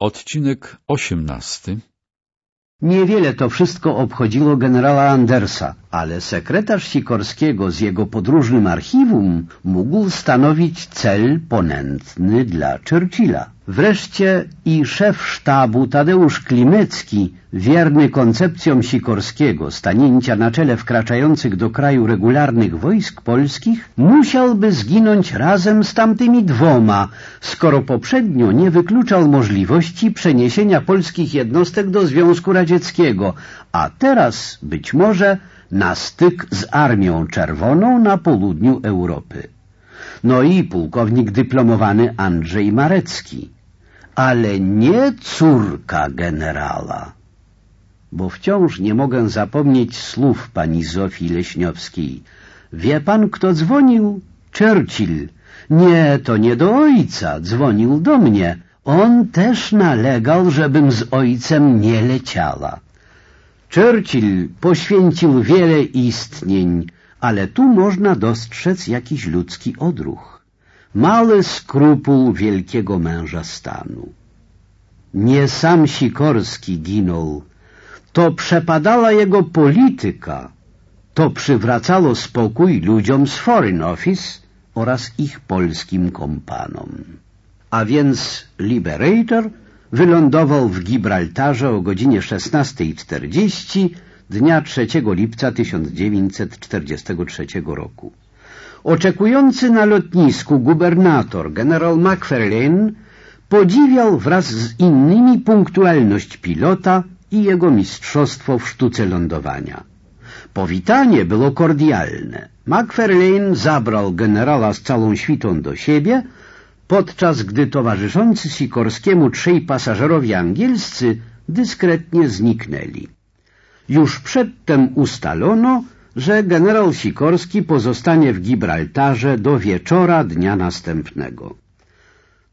Odcinek osiemnasty Niewiele to wszystko obchodziło generała Andersa, ale sekretarz Sikorskiego z jego podróżnym archiwum mógł stanowić cel ponętny dla Churchilla. Wreszcie i szef sztabu Tadeusz Klimecki, wierny koncepcjom Sikorskiego stanięcia na czele wkraczających do kraju regularnych wojsk polskich, musiałby zginąć razem z tamtymi dwoma, skoro poprzednio nie wykluczał możliwości przeniesienia polskich jednostek do Związku Radzieckiego, a teraz być może na styk z Armią Czerwoną na południu Europy. No i pułkownik dyplomowany Andrzej Marecki ale nie córka generała. Bo wciąż nie mogę zapomnieć słów pani Zofii Leśniowskiej. Wie pan, kto dzwonił? Churchill. Nie, to nie do ojca, dzwonił do mnie. On też nalegał, żebym z ojcem nie leciała. Churchill poświęcił wiele istnień, ale tu można dostrzec jakiś ludzki odruch mały skrupuł wielkiego męża stanu. Nie sam Sikorski ginął, to przepadała jego polityka, to przywracało spokój ludziom z Foreign Office oraz ich polskim kompanom. A więc Liberator wylądował w Gibraltarze o godzinie 16.40 dnia 3 lipca 1943 roku. Oczekujący na lotnisku gubernator generał McFarlane podziwiał wraz z innymi punktualność pilota i jego mistrzostwo w sztuce lądowania. Powitanie było kordialne. McFarlane zabrał generała z całą świtą do siebie, podczas gdy towarzyszący Sikorskiemu trzej pasażerowie angielscy dyskretnie zniknęli. Już przedtem ustalono, że generał Sikorski pozostanie w Gibraltarze do wieczora dnia następnego.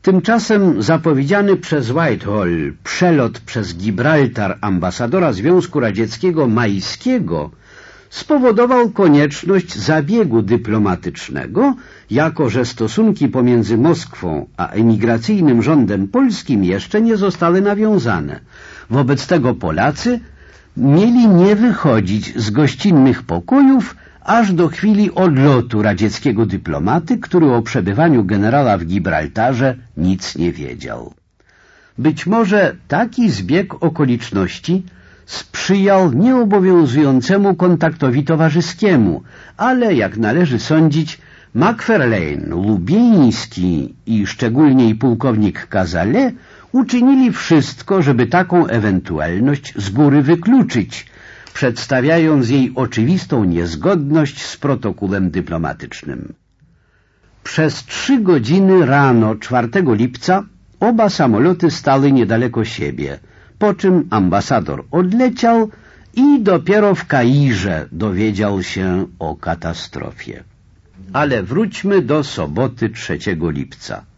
Tymczasem zapowiedziany przez Whitehall przelot przez Gibraltar ambasadora Związku Radzieckiego Majskiego spowodował konieczność zabiegu dyplomatycznego, jako że stosunki pomiędzy Moskwą a emigracyjnym rządem polskim jeszcze nie zostały nawiązane. Wobec tego Polacy mieli nie wychodzić z gościnnych pokojów aż do chwili odlotu radzieckiego dyplomaty, który o przebywaniu generała w Gibraltarze nic nie wiedział. Być może taki zbieg okoliczności sprzyjał nieobowiązującemu kontaktowi towarzyskiemu, ale jak należy sądzić, Macfarlane, Lubieński i szczególnie pułkownik Kazale uczynili wszystko, żeby taką ewentualność z góry wykluczyć, przedstawiając jej oczywistą niezgodność z protokołem dyplomatycznym. Przez trzy godziny rano 4 lipca oba samoloty stały niedaleko siebie, po czym ambasador odleciał i dopiero w Kairze dowiedział się o katastrofie. Ale wróćmy do soboty 3 lipca.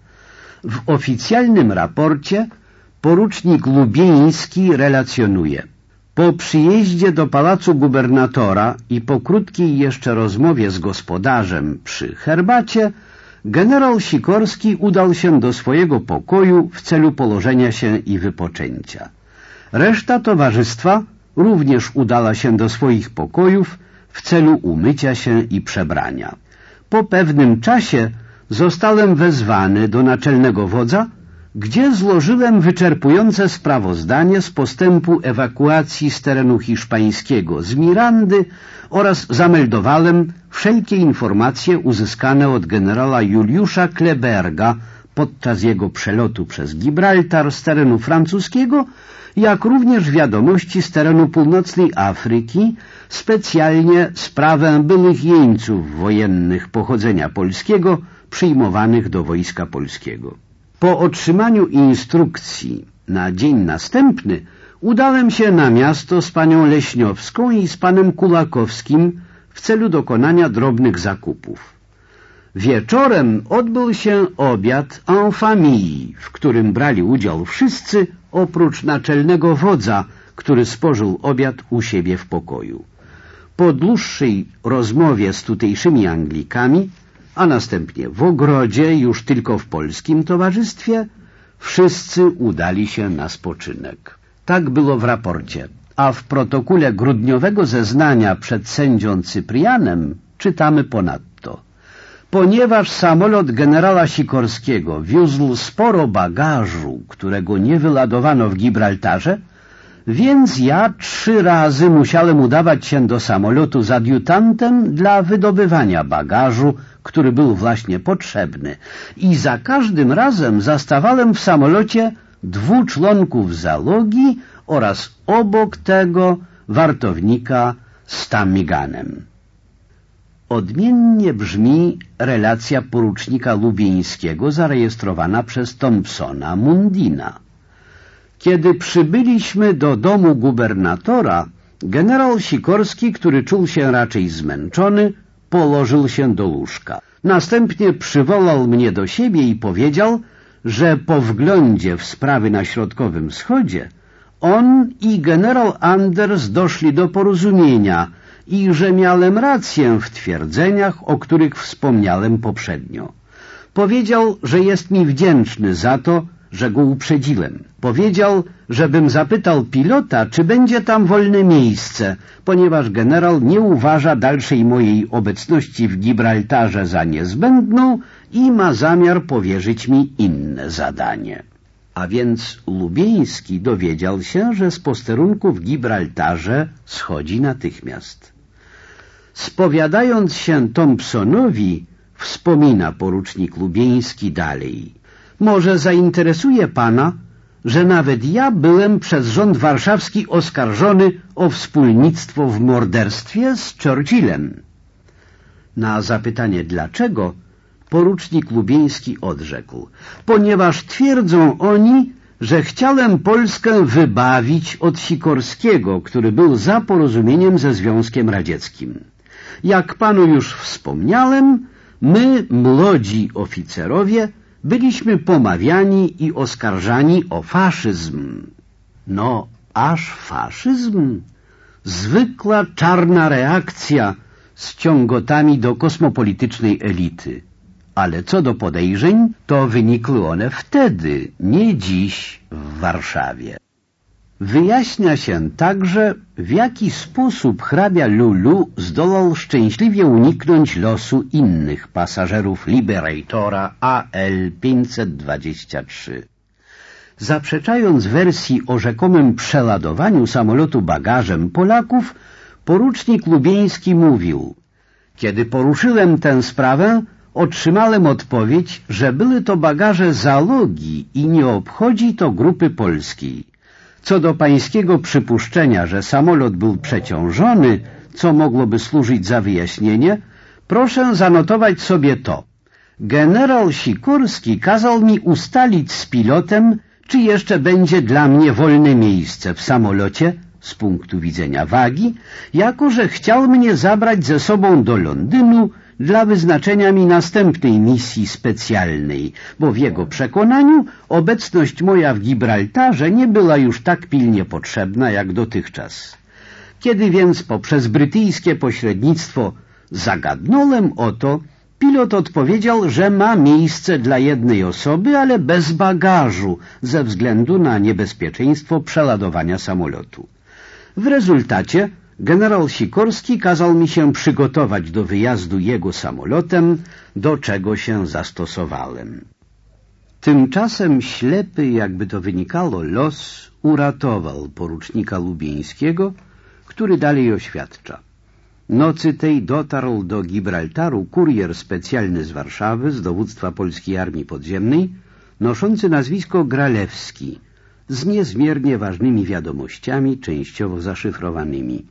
W oficjalnym raporcie porucznik Lubieński relacjonuje Po przyjeździe do pałacu gubernatora i po krótkiej jeszcze rozmowie z gospodarzem przy herbacie generał Sikorski udał się do swojego pokoju w celu położenia się i wypoczęcia. Reszta towarzystwa również udała się do swoich pokojów w celu umycia się i przebrania. Po pewnym czasie zostałem wezwany do naczelnego wodza, gdzie złożyłem wyczerpujące sprawozdanie z postępu ewakuacji z terenu hiszpańskiego z Mirandy oraz zameldowałem wszelkie informacje uzyskane od generała Juliusza Kleberga podczas jego przelotu przez Gibraltar z terenu francuskiego, jak również wiadomości z terenu północnej Afryki, specjalnie sprawę byłych jeńców wojennych pochodzenia polskiego, przyjmowanych do Wojska Polskiego. Po otrzymaniu instrukcji na dzień następny udałem się na miasto z panią Leśniowską i z panem Kulakowskim w celu dokonania drobnych zakupów. Wieczorem odbył się obiad en famille, w którym brali udział wszyscy oprócz naczelnego wodza, który spożył obiad u siebie w pokoju. Po dłuższej rozmowie z tutejszymi Anglikami a następnie w ogrodzie już tylko w polskim towarzystwie, Wszyscy udali się na spoczynek. Tak było w raporcie, a w protokole grudniowego zeznania przed sędzią Cyprianem czytamy ponadto. Ponieważ samolot generała Sikorskiego wiózł sporo bagażu, którego nie wyladowano w Gibraltarze, więc ja trzy razy musiałem udawać się do samolotu z adiutantem dla wydobywania bagażu, który był właśnie potrzebny. I za każdym razem zastawałem w samolocie dwóch członków załogi oraz obok tego wartownika z tamiganem. Odmiennie brzmi relacja porucznika Lubieńskiego zarejestrowana przez Thompsona Mundina. Kiedy przybyliśmy do domu gubernatora, generał Sikorski, który czuł się raczej zmęczony, położył się do łóżka. Następnie przywołał mnie do siebie i powiedział, że po wglądzie w sprawy na Środkowym Wschodzie on i generał Anders doszli do porozumienia i że miałem rację w twierdzeniach, o których wspomniałem poprzednio. Powiedział, że jest mi wdzięczny za to, że go uprzedziłem. Powiedział, żebym zapytał pilota, czy będzie tam wolne miejsce, ponieważ generał nie uważa dalszej mojej obecności w Gibraltarze za niezbędną i ma zamiar powierzyć mi inne zadanie. A więc Lubieński dowiedział się, że z posterunku w Gibraltarze schodzi natychmiast. Spowiadając się Thompsonowi, wspomina porucznik Lubieński dalej. Może zainteresuje pana, że nawet ja byłem przez rząd warszawski oskarżony o wspólnictwo w morderstwie z Churchillem. Na zapytanie dlaczego, porucznik Lubieński odrzekł, ponieważ twierdzą oni, że chciałem Polskę wybawić od Sikorskiego, który był za porozumieniem ze Związkiem Radzieckim. Jak panu już wspomniałem, my, młodzi oficerowie, byliśmy pomawiani i oskarżani o faszyzm. No, aż faszyzm? Zwykła czarna reakcja z ciągotami do kosmopolitycznej elity. Ale co do podejrzeń, to wynikły one wtedy, nie dziś w Warszawie. Wyjaśnia się także, w jaki sposób hrabia Lulu zdołał szczęśliwie uniknąć losu innych pasażerów Liberatora AL-523. Zaprzeczając wersji o rzekomym przeładowaniu samolotu bagażem Polaków, porucznik Lubieński mówił Kiedy poruszyłem tę sprawę, otrzymałem odpowiedź, że były to bagaże zalogi i nie obchodzi to grupy polskiej. Co do pańskiego przypuszczenia, że samolot był przeciążony, co mogłoby służyć za wyjaśnienie, proszę zanotować sobie to. Generał Sikorski kazał mi ustalić z pilotem, czy jeszcze będzie dla mnie wolne miejsce w samolocie z punktu widzenia wagi, jako że chciał mnie zabrać ze sobą do Londynu dla wyznaczenia mi następnej misji specjalnej, bo w jego przekonaniu obecność moja w Gibraltarze nie była już tak pilnie potrzebna jak dotychczas. Kiedy więc poprzez brytyjskie pośrednictwo zagadnąłem o to, pilot odpowiedział, że ma miejsce dla jednej osoby, ale bez bagażu, ze względu na niebezpieczeństwo przeładowania samolotu. W rezultacie Generał Sikorski kazał mi się przygotować do wyjazdu jego samolotem, do czego się zastosowałem. Tymczasem ślepy, jakby to wynikało, los uratował porucznika Lubieńskiego, który dalej oświadcza. Nocy tej dotarł do Gibraltaru kurier specjalny z Warszawy, z dowództwa Polskiej Armii Podziemnej, noszący nazwisko Gralewski, z niezmiernie ważnymi wiadomościami, częściowo zaszyfrowanymi.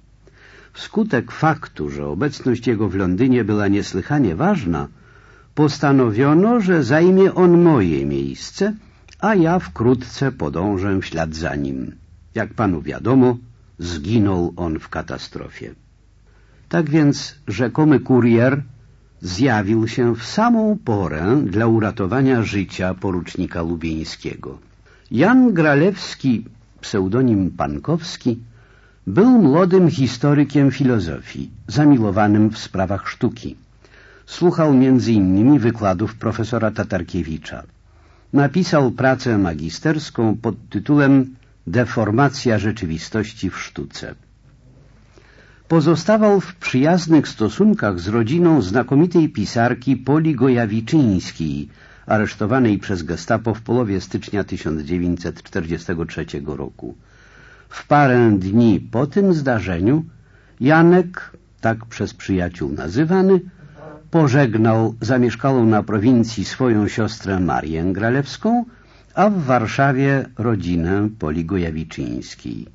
Wskutek faktu, że obecność jego w Londynie była niesłychanie ważna, postanowiono, że zajmie on moje miejsce, a ja wkrótce podążę w ślad za nim. Jak panu wiadomo, zginął on w katastrofie. Tak więc rzekomy kurier zjawił się w samą porę dla uratowania życia porucznika lubieńskiego. Jan Gralewski, pseudonim Pankowski, był młodym historykiem filozofii, zamilowanym w sprawach sztuki. Słuchał innymi wykładów profesora Tatarkiewicza. napisał pracę magisterską pod tytułem Deformacja rzeczywistości w sztuce. Pozostawał w przyjaznych stosunkach z rodziną znakomitej pisarki Poli Gojawiczyńskiej, aresztowanej przez gestapo w połowie stycznia 1943 roku. W parę dni po tym zdarzeniu Janek, tak przez przyjaciół nazywany, pożegnał zamieszkalą na prowincji swoją siostrę Marię Gralewską, a w Warszawie rodzinę Poli Gojawiczyńskiej.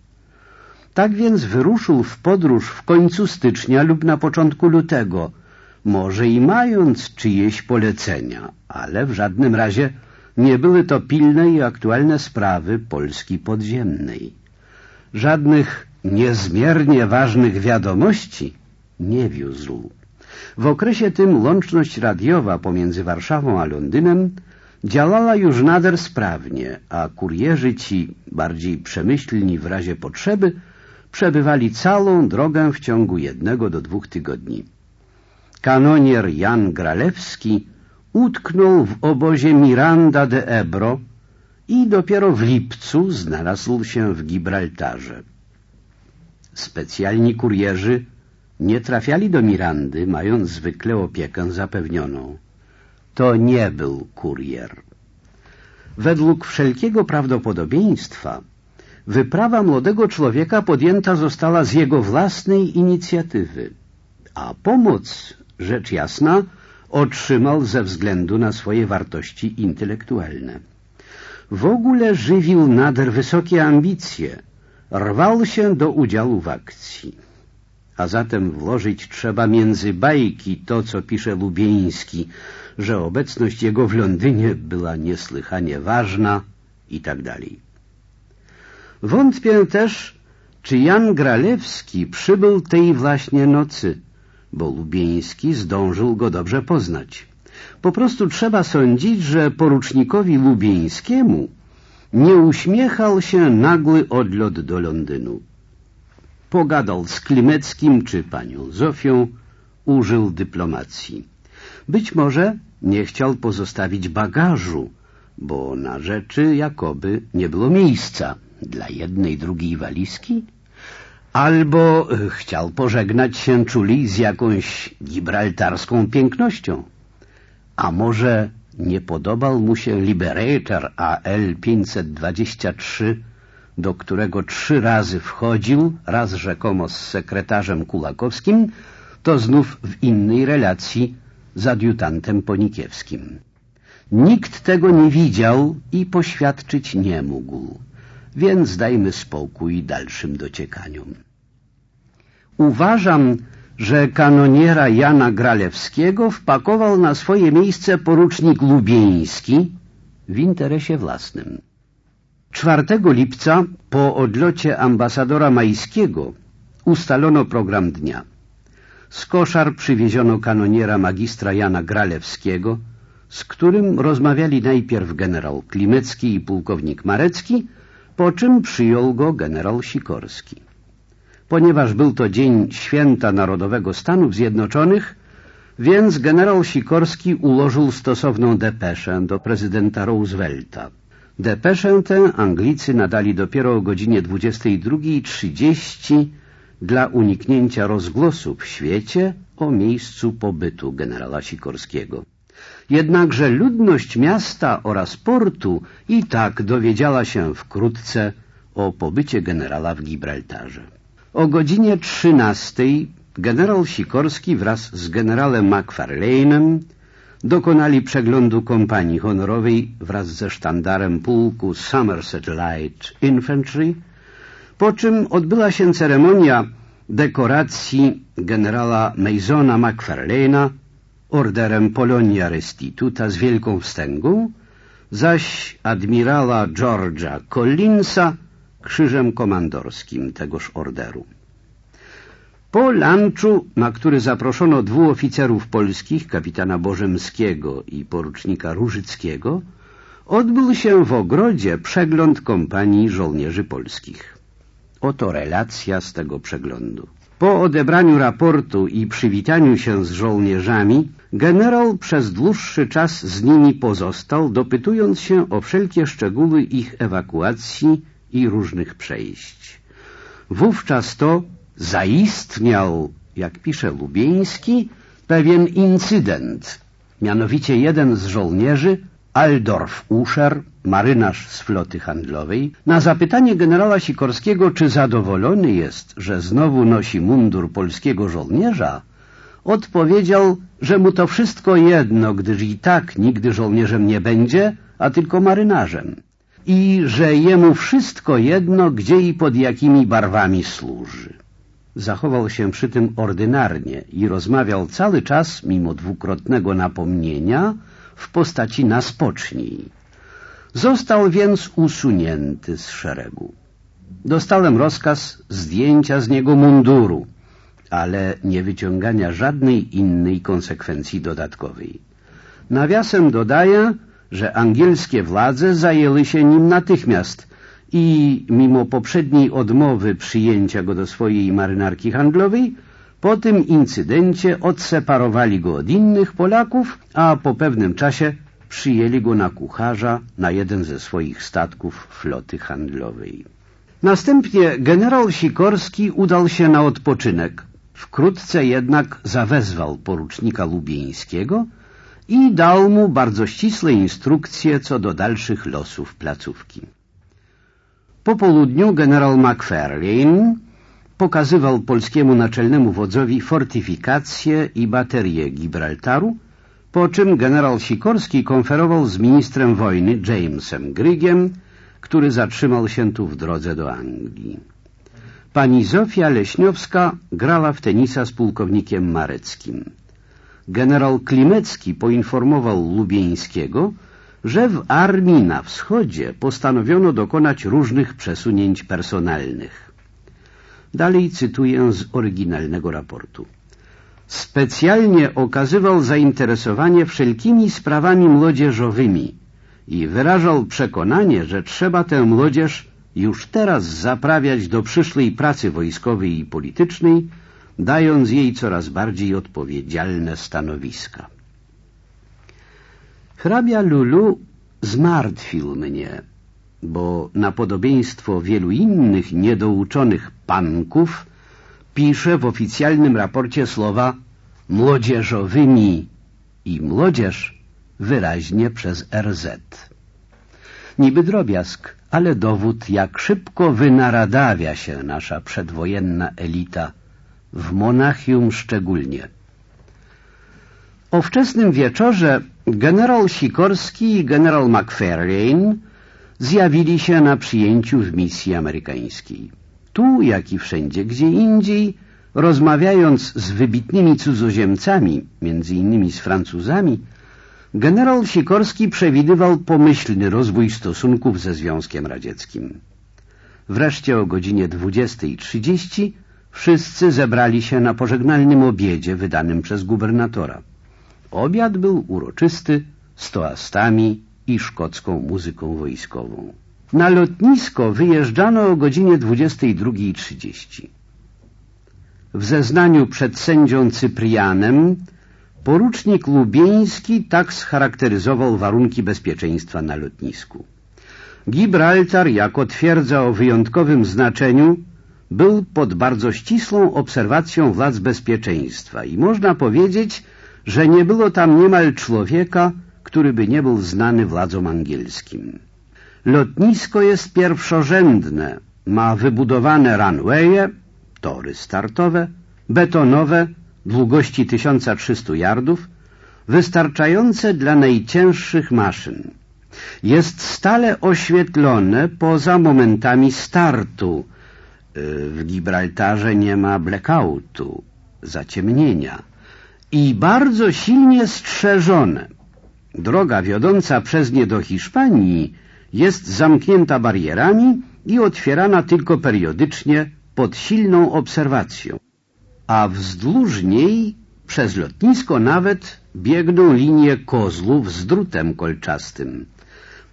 Tak więc wyruszył w podróż w końcu stycznia lub na początku lutego, może i mając czyjeś polecenia, ale w żadnym razie nie były to pilne i aktualne sprawy Polski podziemnej. Żadnych niezmiernie ważnych wiadomości nie wiózł. W okresie tym łączność radiowa pomiędzy Warszawą a Londynem działała już nader sprawnie, a kurierzy ci, bardziej przemyślni w razie potrzeby, przebywali całą drogę w ciągu jednego do dwóch tygodni. Kanonier Jan Gralewski utknął w obozie Miranda de Ebro i dopiero w lipcu znalazł się w Gibraltarze. Specjalni kurierzy nie trafiali do Mirandy, mając zwykle opiekę zapewnioną. To nie był kurier. Według wszelkiego prawdopodobieństwa wyprawa młodego człowieka podjęta została z jego własnej inicjatywy, a pomoc, rzecz jasna, otrzymał ze względu na swoje wartości intelektualne. W ogóle żywił nader wysokie ambicje, rwał się do udziału w akcji. A zatem włożyć trzeba między bajki to, co pisze Lubieński, że obecność jego w Londynie była niesłychanie ważna i tak dalej. Wątpię też, czy Jan Gralewski przybył tej właśnie nocy, bo Lubieński zdążył go dobrze poznać. Po prostu trzeba sądzić, że porucznikowi Lubieńskiemu nie uśmiechał się nagły odlot do Londynu. Pogadał z Klimeckim czy panią Zofią, użył dyplomacji. Być może nie chciał pozostawić bagażu, bo na rzeczy jakoby nie było miejsca dla jednej, drugiej walizki, albo chciał pożegnać się czuli z jakąś gibraltarską pięknością. A może nie podobał mu się Liberator AL 523, do którego trzy razy wchodził, raz rzekomo z sekretarzem Kulakowskim, to znów w innej relacji z adiutantem Ponikiewskim. Nikt tego nie widział i poświadczyć nie mógł, więc dajmy spokój dalszym dociekaniom. Uważam, że kanoniera Jana Gralewskiego wpakował na swoje miejsce porucznik Lubieński w interesie własnym. 4 lipca po odlocie ambasadora Majskiego ustalono program dnia. Z koszar przywieziono kanoniera magistra Jana Gralewskiego, z którym rozmawiali najpierw generał Klimecki i pułkownik Marecki, po czym przyjął go generał Sikorski. Ponieważ był to dzień święta Narodowego Stanów Zjednoczonych, więc generał Sikorski ułożył stosowną depeszę do prezydenta Roosevelta. Depeszę tę Anglicy nadali dopiero o godzinie 22.30 dla uniknięcia rozgłosu w świecie o miejscu pobytu generała Sikorskiego. Jednakże ludność miasta oraz portu i tak dowiedziała się wkrótce o pobycie generała w Gibraltarze. O godzinie 13 generał Sikorski wraz z generałem McFarlane'em dokonali przeglądu kompanii honorowej wraz ze sztandarem pułku Somerset Light Infantry, po czym odbyła się ceremonia dekoracji generała Masona McFarlane'a orderem Polonia Restituta z wielką wstęgą, zaś admirała George'a Collinsa krzyżem komandorskim tegoż orderu. Po lunchu, na który zaproszono dwóch oficerów polskich, kapitana Bożemskiego i porucznika Różyckiego, odbył się w ogrodzie przegląd kompanii żołnierzy polskich. Oto relacja z tego przeglądu. Po odebraniu raportu i przywitaniu się z żołnierzami, generał przez dłuższy czas z nimi pozostał, dopytując się o wszelkie szczegóły ich ewakuacji i różnych przejść. Wówczas to zaistniał, jak pisze Lubieński, pewien incydent. Mianowicie jeden z żołnierzy, Aldorf Uscher, marynarz z floty handlowej, na zapytanie generała Sikorskiego, czy zadowolony jest, że znowu nosi mundur polskiego żołnierza, odpowiedział, że mu to wszystko jedno, gdyż i tak nigdy żołnierzem nie będzie, a tylko marynarzem i że jemu wszystko jedno, gdzie i pod jakimi barwami służy. Zachował się przy tym ordynarnie i rozmawiał cały czas, mimo dwukrotnego napomnienia, w postaci na spocznij. Został więc usunięty z szeregu. Dostałem rozkaz zdjęcia z niego munduru, ale nie wyciągania żadnej innej konsekwencji dodatkowej. Nawiasem dodaję, że angielskie władze zajęły się nim natychmiast i mimo poprzedniej odmowy przyjęcia go do swojej marynarki handlowej, po tym incydencie odseparowali go od innych Polaków, a po pewnym czasie przyjęli go na kucharza na jeden ze swoich statków floty handlowej. Następnie generał Sikorski udał się na odpoczynek. Wkrótce jednak zawezwał porucznika Lubieńskiego, i dał mu bardzo ścisłe instrukcje co do dalszych losów placówki. Po południu generał McFarlane pokazywał polskiemu naczelnemu wodzowi fortyfikacje i baterie Gibraltaru, po czym generał Sikorski konferował z ministrem wojny Jamesem Grygiem, który zatrzymał się tu w drodze do Anglii. Pani Zofia Leśniowska grała w tenisa z pułkownikiem Mareckim generał Klimecki poinformował Lubieńskiego, że w armii na wschodzie postanowiono dokonać różnych przesunięć personalnych. Dalej cytuję z oryginalnego raportu. Specjalnie okazywał zainteresowanie wszelkimi sprawami młodzieżowymi i wyrażał przekonanie, że trzeba tę młodzież już teraz zaprawiać do przyszłej pracy wojskowej i politycznej, dając jej coraz bardziej odpowiedzialne stanowiska. Hrabia Lulu zmartwił mnie, bo na podobieństwo wielu innych niedouczonych panków pisze w oficjalnym raporcie słowa młodzieżowymi i młodzież wyraźnie przez RZ. Niby drobiazg, ale dowód, jak szybko wynaradawia się nasza przedwojenna elita w Monachium szczególnie. O wczesnym wieczorze generał Sikorski i generał McFarlane zjawili się na przyjęciu w misji amerykańskiej. Tu, jak i wszędzie gdzie indziej, rozmawiając z wybitnymi cudzoziemcami, między innymi z Francuzami, generał Sikorski przewidywał pomyślny rozwój stosunków ze Związkiem Radzieckim. Wreszcie o godzinie 20.30 Wszyscy zebrali się na pożegnalnym obiedzie wydanym przez gubernatora. Obiad był uroczysty, z toastami i szkocką muzyką wojskową. Na lotnisko wyjeżdżano o godzinie 22.30. W zeznaniu przed sędzią Cyprianem porucznik Lubieński tak scharakteryzował warunki bezpieczeństwa na lotnisku. Gibraltar jako twierdza o wyjątkowym znaczeniu był pod bardzo ścisłą obserwacją władz bezpieczeństwa i można powiedzieć, że nie było tam niemal człowieka, który by nie był znany władzom angielskim. Lotnisko jest pierwszorzędne, ma wybudowane runwaye, tory startowe, betonowe, długości 1300 yardów, wystarczające dla najcięższych maszyn. Jest stale oświetlone poza momentami startu, w Gibraltarze nie ma blackoutu, zaciemnienia i bardzo silnie strzeżone. Droga wiodąca przez nie do Hiszpanii jest zamknięta barierami i otwierana tylko periodycznie pod silną obserwacją, a wzdłuż niej przez lotnisko nawet biegną linie kozłów z drutem kolczastym.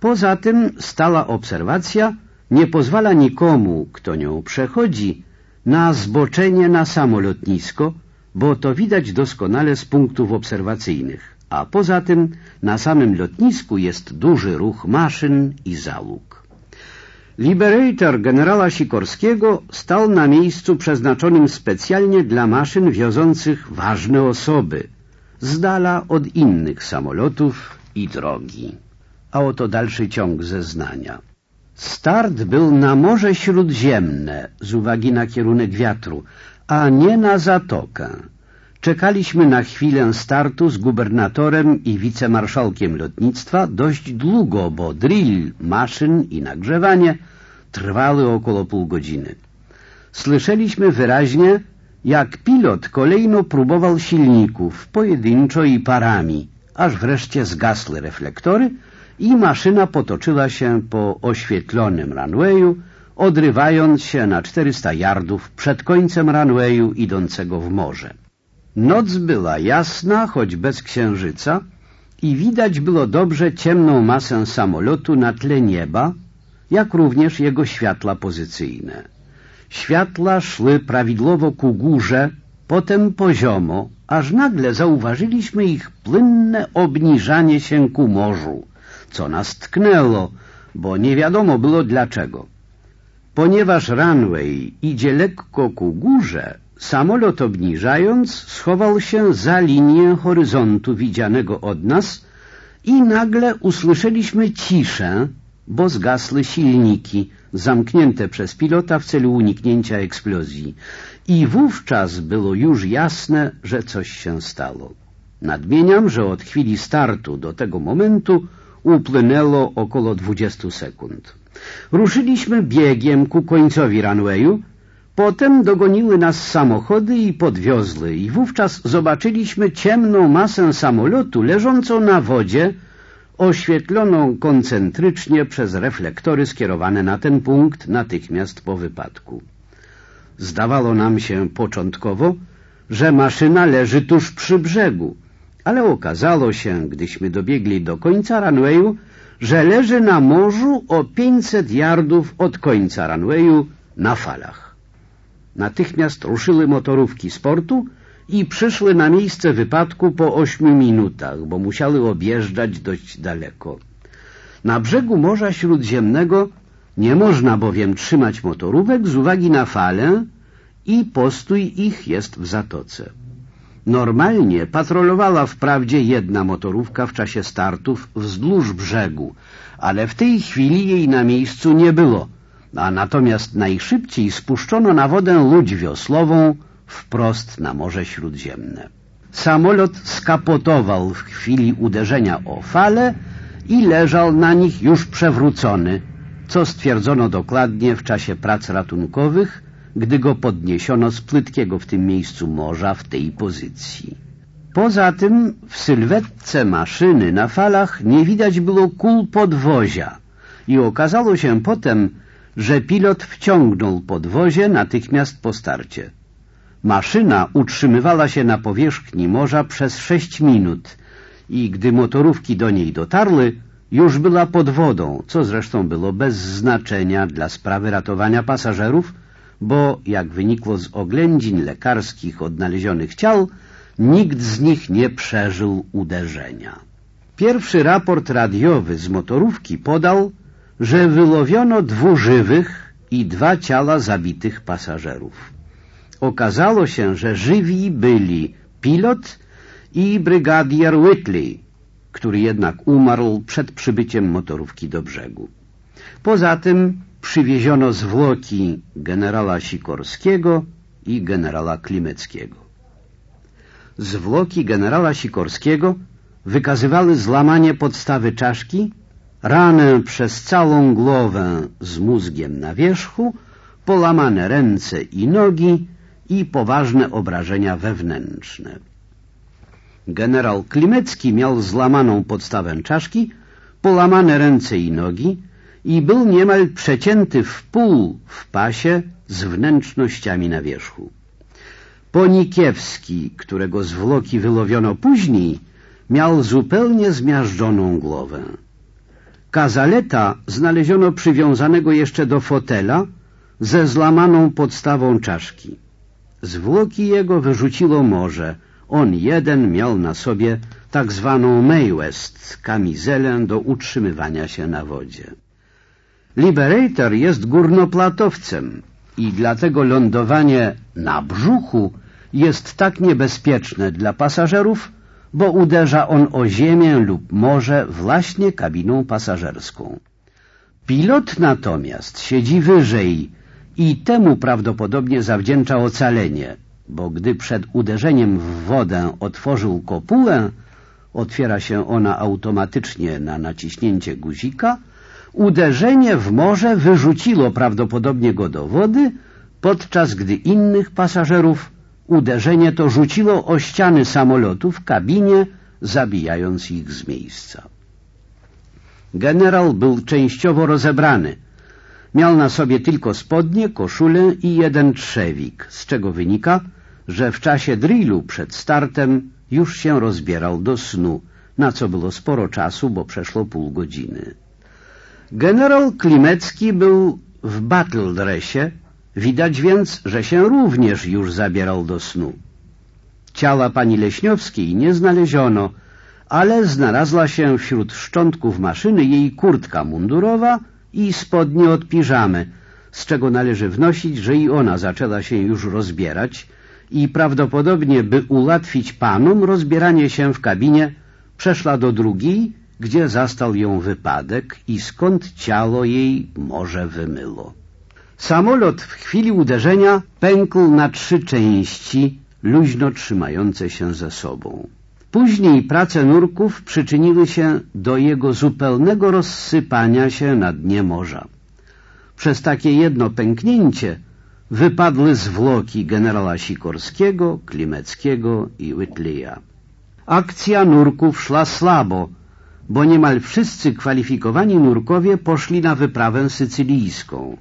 Poza tym stała obserwacja nie pozwala nikomu, kto nią przechodzi, na zboczenie na samo lotnisko, bo to widać doskonale z punktów obserwacyjnych, a poza tym na samym lotnisku jest duży ruch maszyn i załóg. Liberator generała Sikorskiego stał na miejscu przeznaczonym specjalnie dla maszyn wiozących ważne osoby, z dala od innych samolotów i drogi. A oto dalszy ciąg zeznania. Start był na Morze Śródziemne z uwagi na kierunek wiatru, a nie na zatokę. Czekaliśmy na chwilę startu z gubernatorem i wicemarszałkiem lotnictwa dość długo, bo drill maszyn i nagrzewanie trwały około pół godziny. Słyszeliśmy wyraźnie, jak pilot kolejno próbował silników, pojedynczo i parami, aż wreszcie zgasły reflektory i maszyna potoczyła się po oświetlonym runwayu, odrywając się na 400 yardów przed końcem runwayu idącego w morze. Noc była jasna, choć bez księżyca i widać było dobrze ciemną masę samolotu na tle nieba, jak również jego światła pozycyjne. Światła szły prawidłowo ku górze, potem poziomo, aż nagle zauważyliśmy ich płynne obniżanie się ku morzu, co nas tknęło, bo nie wiadomo było dlaczego. Ponieważ runway idzie lekko ku górze, samolot obniżając schował się za linię horyzontu widzianego od nas i nagle usłyszeliśmy ciszę, bo zgasły silniki zamknięte przez pilota w celu uniknięcia eksplozji i wówczas było już jasne, że coś się stało. Nadmieniam, że od chwili startu do tego momentu upłynęło około 20 sekund. Ruszyliśmy biegiem ku końcowi runwayu, potem dogoniły nas samochody i podwiozły i wówczas zobaczyliśmy ciemną masę samolotu leżącą na wodzie, oświetloną koncentrycznie przez reflektory skierowane na ten punkt natychmiast po wypadku. Zdawało nam się początkowo, że maszyna leży tuż przy brzegu, ale okazało się, gdyśmy dobiegli do końca runwayu, że leży na morzu o 500 yardów od końca runwayu na falach. Natychmiast ruszyły motorówki sportu i przyszły na miejsce wypadku po ośmiu minutach, bo musiały objeżdżać dość daleko. Na brzegu Morza Śródziemnego nie można bowiem trzymać motorówek z uwagi na falę i postój ich jest w zatoce. Normalnie patrolowała wprawdzie jedna motorówka w czasie startów wzdłuż brzegu, ale w tej chwili jej na miejscu nie było, a natomiast najszybciej spuszczono na wodę łódź wiosłową wprost na Morze Śródziemne. Samolot skapotował w chwili uderzenia o fale i leżał na nich już przewrócony, co stwierdzono dokładnie w czasie prac ratunkowych, gdy go podniesiono z płytkiego w tym miejscu morza w tej pozycji. Poza tym w sylwetce maszyny na falach nie widać było kul podwozia i okazało się potem, że pilot wciągnął podwozie natychmiast po starcie. Maszyna utrzymywała się na powierzchni morza przez sześć minut i gdy motorówki do niej dotarły, już była pod wodą, co zresztą było bez znaczenia dla sprawy ratowania pasażerów, bo, jak wynikło z oględzin lekarskich odnalezionych ciał, nikt z nich nie przeżył uderzenia. Pierwszy raport radiowy z motorówki podał, że wylowiono dwóch żywych i dwa ciała zabitych pasażerów. Okazało się, że żywi byli pilot i brygadier Whitley, który jednak umarł przed przybyciem motorówki do brzegu. Poza tym przywieziono zwłoki generała Sikorskiego i generała Klimeckiego. Zwłoki generała Sikorskiego wykazywały złamanie podstawy czaszki, ranę przez całą głowę z mózgiem na wierzchu, połamane ręce i nogi i poważne obrażenia wewnętrzne. Generał Klimecki miał złamaną podstawę czaszki, połamane ręce i nogi i był niemal przecięty w pół w pasie z wnętrznościami na wierzchu. Ponikiewski, którego zwłoki wylowiono później, miał zupełnie zmiażdżoną głowę. Kazaleta znaleziono przywiązanego jeszcze do fotela, ze zlamaną podstawą czaszki. Zwłoki jego wyrzuciło morze. On jeden miał na sobie tak zwaną May West, kamizelę do utrzymywania się na wodzie. Liberator jest górnoplatowcem i dlatego lądowanie na brzuchu jest tak niebezpieczne dla pasażerów, bo uderza on o ziemię lub morze właśnie kabiną pasażerską. Pilot natomiast siedzi wyżej i temu prawdopodobnie zawdzięcza ocalenie, bo gdy przed uderzeniem w wodę otworzył kopułę, otwiera się ona automatycznie na naciśnięcie guzika, uderzenie w morze wyrzuciło prawdopodobnie go do wody, podczas gdy innych pasażerów uderzenie to rzuciło o ściany samolotu w kabinie, zabijając ich z miejsca. Generał był częściowo rozebrany. Miał na sobie tylko spodnie, koszulę i jeden trzewik, z czego wynika, że w czasie drillu przed startem już się rozbierał do snu, na co było sporo czasu, bo przeszło pół godziny. Generał Klimecki był w battle dressie, widać więc, że się również już zabierał do snu. Ciała pani Leśniowskiej nie znaleziono, ale znalazła się wśród szczątków maszyny jej kurtka mundurowa i spodnie od piżamy, z czego należy wnosić, że i ona zaczęła się już rozbierać i prawdopodobnie, by ułatwić panom rozbieranie się w kabinie, przeszła do drugiej, gdzie zastał ją wypadek i skąd ciało jej może wymyło. Samolot w chwili uderzenia pękł na trzy części, luźno trzymające się ze sobą. Później prace nurków przyczyniły się do jego zupełnego rozsypania się na dnie morza. Przez takie jedno pęknięcie wypadły zwłoki generała Sikorskiego, Klimeckiego i Whitleya. Akcja nurków szła słabo, bo niemal wszyscy kwalifikowani nurkowie poszli na wyprawę sycylijską.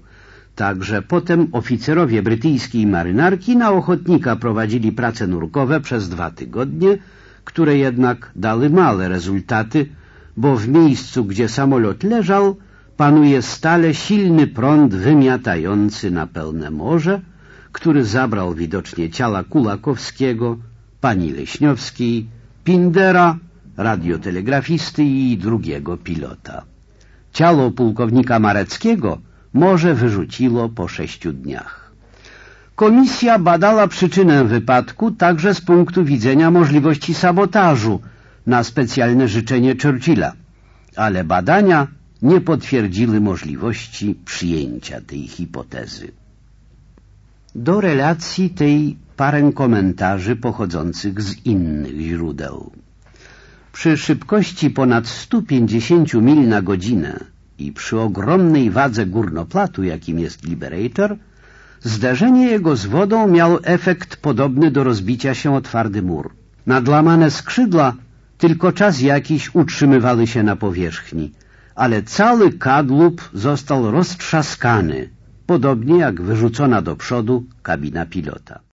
Także potem oficerowie brytyjskiej marynarki na ochotnika prowadzili prace nurkowe przez dwa tygodnie, które jednak dały małe rezultaty, bo w miejscu, gdzie samolot leżał, panuje stale silny prąd wymiatający na pełne morze, który zabrał widocznie ciała Kulakowskiego, pani Leśniowskiej, Pindera, radiotelegrafisty i drugiego pilota. Ciało pułkownika Mareckiego morze wyrzuciło po sześciu dniach. Komisja badała przyczynę wypadku także z punktu widzenia możliwości sabotażu na specjalne życzenie Churchilla, ale badania nie potwierdziły możliwości przyjęcia tej hipotezy. Do relacji tej parę komentarzy pochodzących z innych źródeł. Przy szybkości ponad 150 mil na godzinę i przy ogromnej wadze górnoplatu, jakim jest Liberator, zderzenie jego z wodą miało efekt podobny do rozbicia się o twardy mur. Nadlamane skrzydła tylko czas jakiś utrzymywały się na powierzchni, ale cały kadłub został roztrzaskany, podobnie jak wyrzucona do przodu kabina pilota.